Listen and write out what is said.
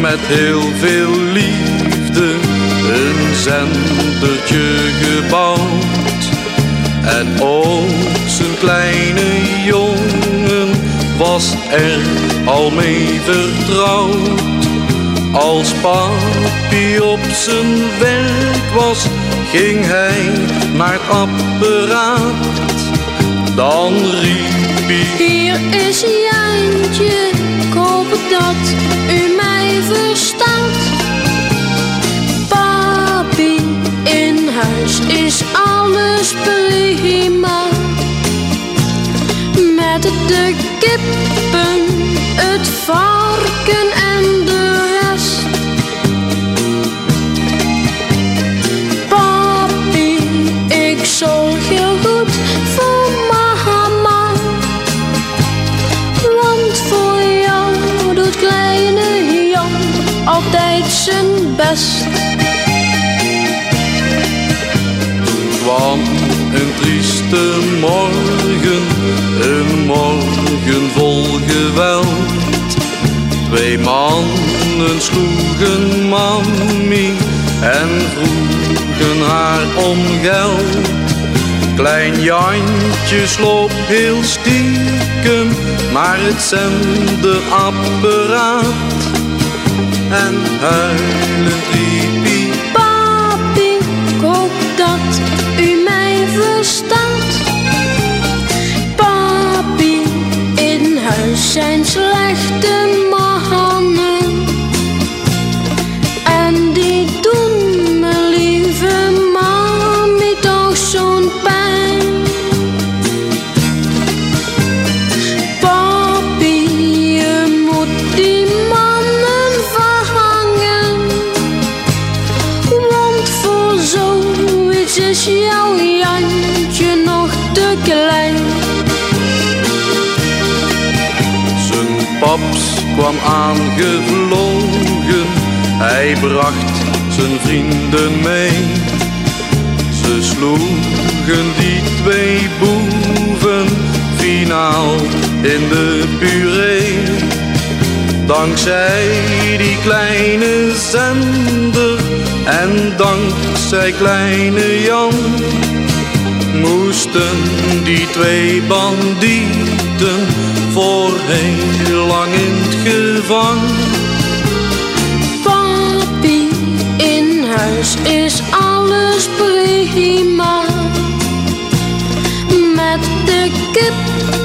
met heel veel liefde een zendertje gebouwd. En ook zijn kleine jongen was er al mee vertrouwd. Als papi op zijn werk was, ging hij naar het apparaat. Dan riep hij... Hier is Jantje, dat u mij verstaat. Papi, in huis is alles. Best. kwam een trieste morgen, een morgen vol geweld. Twee mannen sloegen mami en vroegen haar om geld. Klein Jantje sloop heel stiekem naar het zenderapparaat. En huilend riep hij Papi, ik hoop dat u mij verstaat. Papi, in huis zijn slechte Zijn paps kwam aangevlogen, hij bracht zijn vrienden mee. Ze sloegen die twee boeven finaal in de puree. Dankzij die kleine zender en dankzij kleine Jan moesten die twee bandieten voor heel lang in het gevang. Papi, in huis is alles prima. Met de kippen,